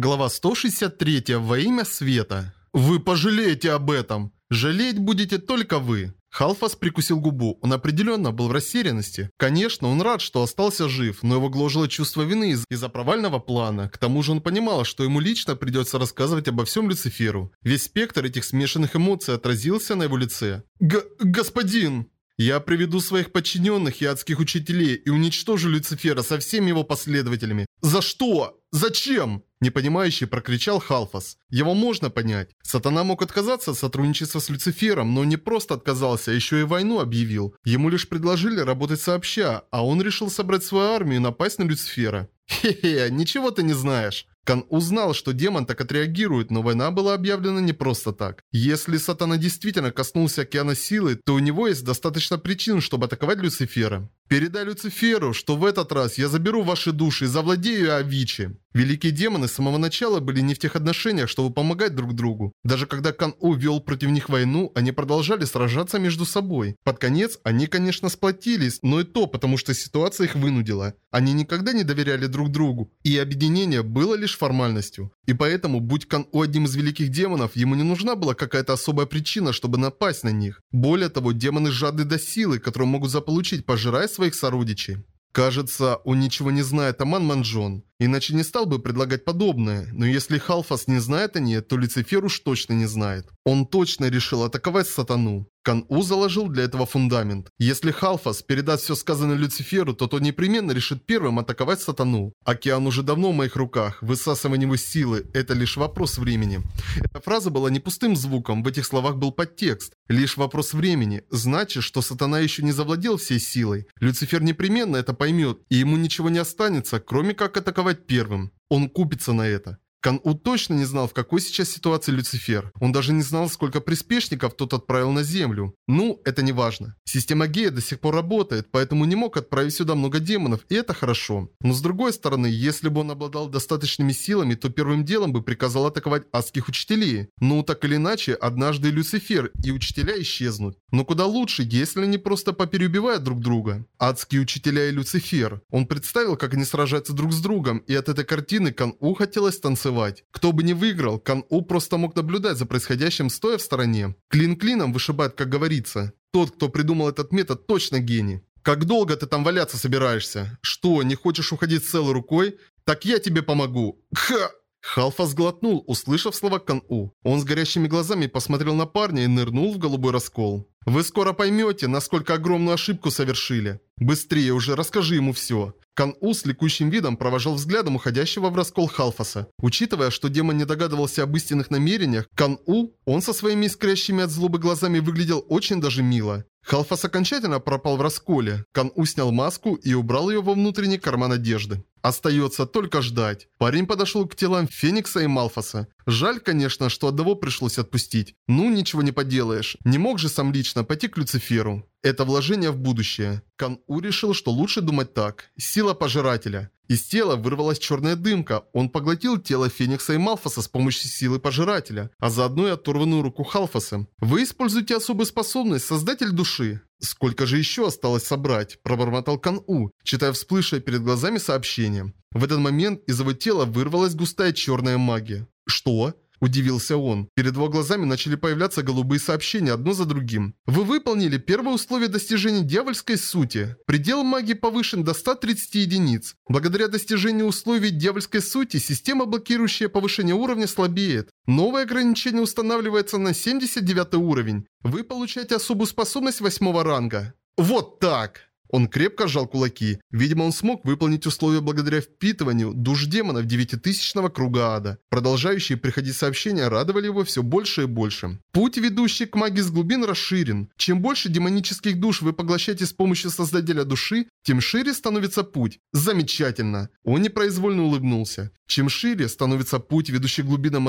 Глава 163. Во имя света. Вы пожалеете об этом. Жалеть будете только вы. Халфас прикусил губу. Он определенно был в растерянности. Конечно, он рад, что остался жив, но его гложило чувство вины из- из-за провального плана. К тому же он понимал, что ему лично придется рассказывать обо всем Люциферу. Весь спектр этих смешанных эмоций отразился на его лице. Г «Господин!» Я приведу своих подчиненных и адских учителей и уничтожу Люцифера со всеми его последователями. За что? Зачем? Непонимающий прокричал Халфас. Его можно понять. Сатана мог отказаться от сотрудничества с Люцифером, но не просто отказался, а еще и войну объявил. Ему лишь предложили работать сообща, а он решил собрать свою армию и напасть на Люцифера. Хе-хе, ничего ты не знаешь. Кан узнал, что демон так отреагирует, но война была объявлена не просто так. Если Сатана действительно коснулся океана силы, то у него есть достаточно причин, чтобы атаковать Люцифера. Передай Люциферу, что в этот раз я заберу ваши души и завладею Авичи. Великие демоны с самого начала были не в тех отношениях, чтобы помогать друг другу. Даже когда Кан-У вел против них войну, они продолжали сражаться между собой. Под конец они, конечно, сплотились, но и то потому, что ситуация их вынудила. Они никогда не доверяли друг другу, и объединение было лишь формальностью. И поэтому, будь Кан-У одним из великих демонов, ему не нужна была какая-то особая причина, чтобы напасть на них. Более того, демоны жадны до силы, которую могут заполучить, пожирая своих сородичей. Кажется, он ничего не знает о Ман Манджон. Иначе не стал бы предлагать подобное. Но если Халфас не знает о ней, то Люцифер уж точно не знает. Он точно решил атаковать сатану. Кан-У заложил для этого фундамент. Если Халфас передаст все сказанное Люциферу, то тот непременно решит первым атаковать сатану. Океан уже давно в моих руках. Высасывание его силы – это лишь вопрос времени. Эта фраза была не пустым звуком, в этих словах был подтекст. Лишь вопрос времени. Значит, что сатана еще не завладел всей силой. Люцифер непременно это поймет, и ему ничего не останется, кроме как атаковать первым. Он купится на это. Кан-У точно не знал, в какой сейчас ситуации Люцифер. Он даже не знал, сколько приспешников тот отправил на Землю. Ну, это не важно. Система Гея до сих пор работает, поэтому не мог отправить сюда много демонов, и это хорошо. Но с другой стороны, если бы он обладал достаточными силами, то первым делом бы приказал атаковать адских учителей. Ну, так или иначе, однажды Люцифер и учителя исчезнут. Но куда лучше, если они просто попереубивают друг друга. Адские учителя и Люцифер. Он представил, как они сражаются друг с другом, и от этой картины Кан-У хотелось танцевать. Кто бы ни выиграл, Кан-У просто мог наблюдать за происходящим, стоя в стороне. Клин клином вышибает, как говорится. Тот, кто придумал этот метод, точно гений. Как долго ты там валяться собираешься? Что, не хочешь уходить с целой рукой? Так я тебе помогу. Ха! Халфа сглотнул, услышав слова Кан-У. Он с горящими глазами посмотрел на парня и нырнул в голубой раскол. «Вы скоро поймете, насколько огромную ошибку совершили. Быстрее уже расскажи ему все». Кан-У с ликующим видом провожал взглядом уходящего в раскол Халфаса. Учитывая, что демон не догадывался об истинных намерениях, Кан-У, он со своими искрящими от злобы глазами выглядел очень даже мило. Халфас окончательно пропал в расколе. Кан-У снял маску и убрал ее во внутренний карман одежды. Остается только ждать. Парень подошел к телам Феникса и Малфаса. Жаль, конечно, что одного пришлось отпустить. Ну, ничего не поделаешь. Не мог же сам лично пойти к Люциферу. Это вложение в будущее. Кан-У решил, что лучше думать так. Сила пожирателя. Из тела вырвалась черная дымка. Он поглотил тело Феникса и Малфаса с помощью силы пожирателя, а заодно и оторванную руку Халфаса. Вы используете особую способность Создатель Души. «Сколько же еще осталось собрать?» – пробормотал Кан-У, читая всплывшее перед глазами сообщение. В этот момент из его тела вырвалась густая черная магия. «Что?» – удивился он. Перед его глазами начали появляться голубые сообщения одно за другим. «Вы выполнили первое условие достижения дьявольской сути. Предел магии повышен до 130 единиц. Благодаря достижению условий дьявольской сути, система, блокирующая повышение уровня, слабеет. Новое ограничение устанавливается на 79 уровень. Вы получаете особую способность восьмого ранга. Вот так! Он крепко сжал кулаки. Видимо, он смог выполнить условия благодаря впитыванию душ демонов девятитысячного круга ада. Продолжающие приходить сообщения радовали его все больше и больше. Путь, ведущий к магии с глубин, расширен. Чем больше демонических душ вы поглощаете с помощью Создателя души, тем шире становится путь. Замечательно. Он непроизвольно улыбнулся. Чем шире становится путь, ведущий к глубинам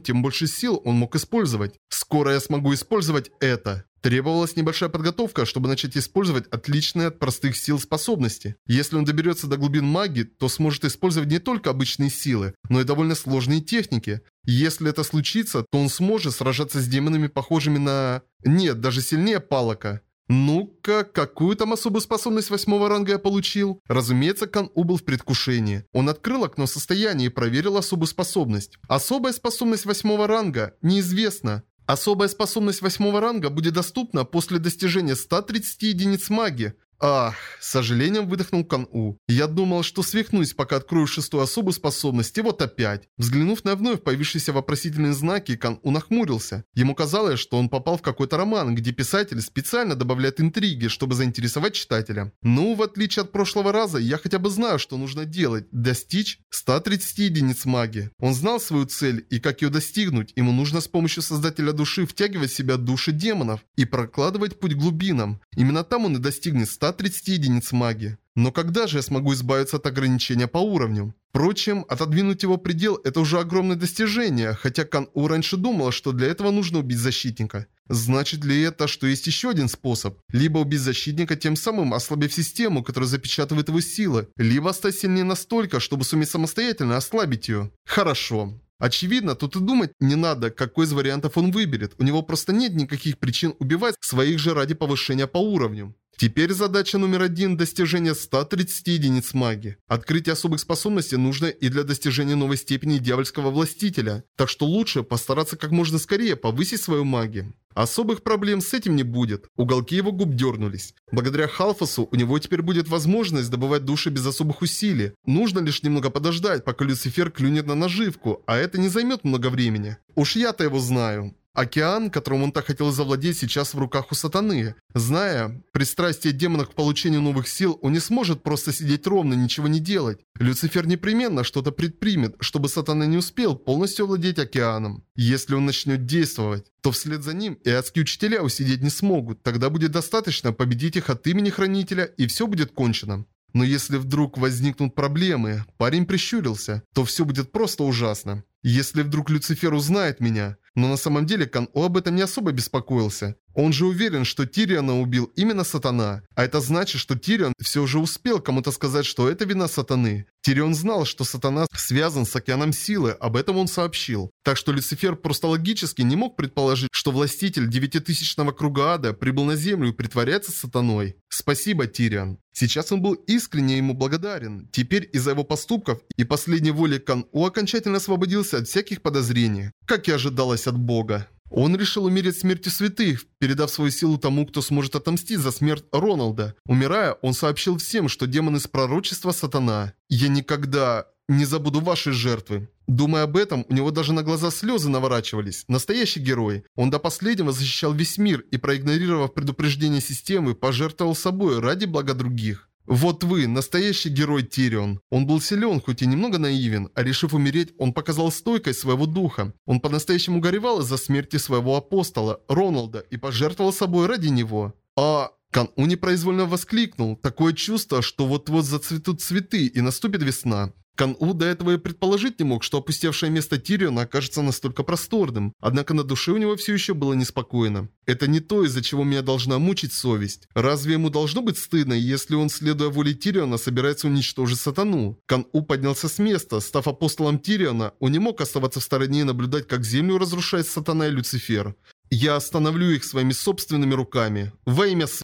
тем больше сил он мог использовать. Скоро я смогу использовать это. Требовалась небольшая подготовка, чтобы начать использовать отличные от простых сил способности. Если он доберется до глубин магии, то сможет использовать не только обычные силы, но и довольно сложные техники. Если это случится, то он сможет сражаться с демонами, похожими на... Нет, даже сильнее Палака. Ну-ка, какую там особую способность восьмого ранга я получил? Разумеется, Кан У был в предвкушении. Он открыл окно состояния и проверил особую способность. Особая способность восьмого ранга неизвестна. Особая способность восьмого ранга будет доступна после достижения 130 единиц магии. Ах, с сожалением выдохнул Кан-У. Я думал, что свихнусь, пока открою шестую особую способность, и вот опять. Взглянув на вновь появившиеся вопросительные знаки, Кан-У нахмурился. Ему казалось, что он попал в какой-то роман, где писатель специально добавляет интриги, чтобы заинтересовать читателя. Ну, в отличие от прошлого раза, я хотя бы знаю, что нужно делать. Достичь 130 единиц магии. Он знал свою цель и как ее достигнуть. Ему нужно с помощью Создателя Души втягивать в себя души демонов и прокладывать путь глубинам. Именно там он и достигнет 100 130 единиц магии. Но когда же я смогу избавиться от ограничения по уровню? Впрочем, отодвинуть его предел – это уже огромное достижение, хотя Кан-У раньше думала, что для этого нужно убить защитника. Значит ли это, что есть еще один способ? Либо убить защитника, тем самым ослабив систему, которая запечатывает его силы, либо стать сильнее настолько, чтобы суметь самостоятельно ослабить ее. Хорошо. Очевидно, тут и думать не надо, какой из вариантов он выберет. У него просто нет никаких причин убивать своих же ради повышения по уровню. Теперь задача номер один – достижение 130 единиц магии. Открытие особых способностей нужно и для достижения новой степени дьявольского властителя, так что лучше постараться как можно скорее повысить свою магию. Особых проблем с этим не будет. Уголки его губ дернулись. Благодаря Халфасу у него теперь будет возможность добывать души без особых усилий. Нужно лишь немного подождать, пока Люцифер клюнет на наживку, а это не займет много времени. Уж я-то его знаю. Океан, которым он так хотел завладеть, сейчас в руках у сатаны. Зная пристрастие демона к получению новых сил, он не сможет просто сидеть ровно, ничего не делать. Люцифер непременно что-то предпримет, чтобы сатана не успел полностью овладеть океаном. Если он начнет действовать, то вслед за ним и адские учителя усидеть не смогут. Тогда будет достаточно победить их от имени Хранителя, и все будет кончено. Но если вдруг возникнут проблемы, парень прищурился, то все будет просто ужасно. Если вдруг Люцифер узнает меня, но на самом деле Кан-О об этом не особо беспокоился. Он же уверен, что Тириона убил именно Сатана. А это значит, что Тирион все же успел кому-то сказать, что это вина Сатаны. Тирион знал, что Сатана связан с Океаном Силы, об этом он сообщил. Так что Люцифер просто логически не мог предположить, что властитель девятитысячного круга ада прибыл на Землю и притворяется Сатаной. Спасибо, Тирион. Сейчас он был искренне ему благодарен. Теперь из-за его поступков и последней воли Кан-У окончательно освободился от всяких подозрений, как и ожидалось от Бога. Он решил умереть смертью святых, передав свою силу тому, кто сможет отомстить за смерть Роналда. Умирая, он сообщил всем, что демон из пророчества сатана. «Я никогда не забуду вашей жертвы». Думая об этом, у него даже на глаза слезы наворачивались. Настоящий герой. Он до последнего защищал весь мир и, проигнорировав предупреждение системы, пожертвовал собой ради блага других. Вот вы, настоящий герой Тирион. Он был силен, хоть и немного наивен, а решив умереть, он показал стойкость своего духа. Он по-настоящему горевал из-за смерти своего апостола, Роналда, и пожертвовал собой ради него. А... Кан-У непроизвольно воскликнул. Такое чувство, что вот-вот зацветут цветы и наступит весна. Кан-У до этого и предположить не мог, что опустевшее место Тириона окажется настолько просторным. Однако на душе у него все еще было неспокойно. Это не то, из-за чего меня должна мучить совесть. Разве ему должно быть стыдно, если он, следуя воле Тириона, собирается уничтожить сатану? Кан-У поднялся с места. Став апостолом Тириона, он не мог оставаться в стороне и наблюдать, как землю разрушает сатана и Люцифер. Я остановлю их своими собственными руками. Во имя